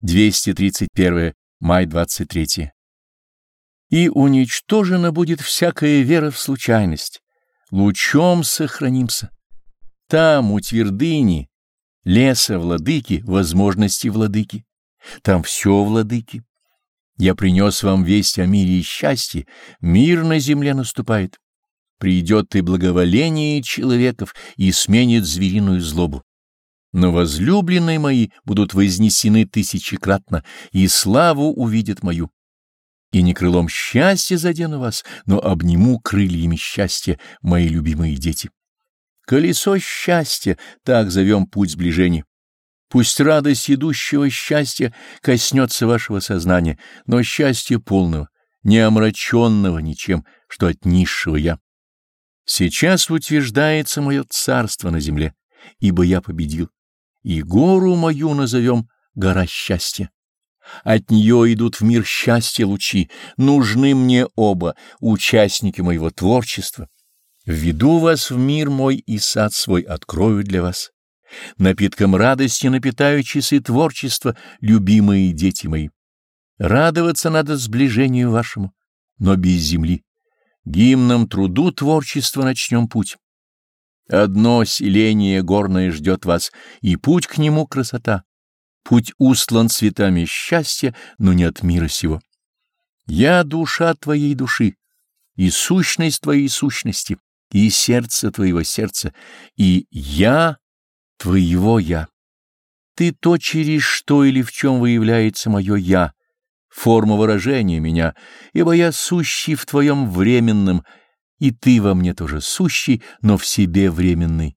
231 май 23 И уничтожена будет всякая вера в случайность, лучом сохранимся. Там, у твердыни, леса владыки, возможности владыки, там все владыки. Я принес вам весть о мире и счастье, мир на земле наступает. Придет и благоволение человеков и сменит звериную злобу. Но возлюбленные мои будут вознесены тысячекратно, и славу увидят мою. И не крылом счастья задену вас, но обниму крыльями счастья, мои любимые дети. Колесо счастья, так зовем путь сближения. Пусть радость идущего счастья коснется вашего сознания, но счастье полного, не омраченного ничем, что от низшего я. Сейчас утверждается мое царство на земле, ибо я победил, и гору мою назовем гора счастья. От нее идут в мир счастья лучи, нужны мне оба, участники моего творчества. Введу вас в мир мой и сад свой открою для вас. Напитком радости напитаю часы творчества, любимые дети мои. Радоваться надо сближению вашему, но без земли. Гимном труду творчества начнем путь. Одно селение горное ждет вас, и путь к нему красота. Путь устлан цветами счастья, но не от мира сего. Я душа твоей души, и сущность твоей сущности, и сердце твоего сердца, и я твоего «я». Ты то, через что или в чем выявляется мое «я», форма выражения меня, ибо я сущий в твоем временном, и ты во мне тоже сущий, но в себе временный.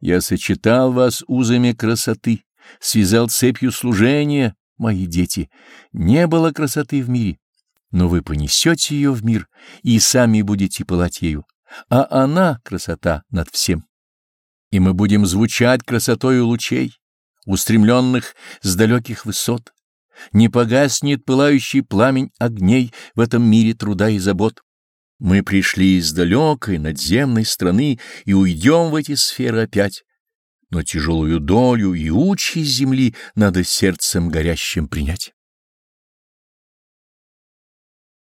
Я сочетал вас узами красоты, связал цепью служения, мои дети. Не было красоты в мире, но вы понесете ее в мир и сами будете пылать ею, а она, красота, над всем и мы будем звучать красотою лучей, устремленных с далеких высот. Не погаснет пылающий пламень огней в этом мире труда и забот. Мы пришли из далекой надземной страны и уйдем в эти сферы опять. Но тяжелую долю и участь земли надо сердцем горящим принять.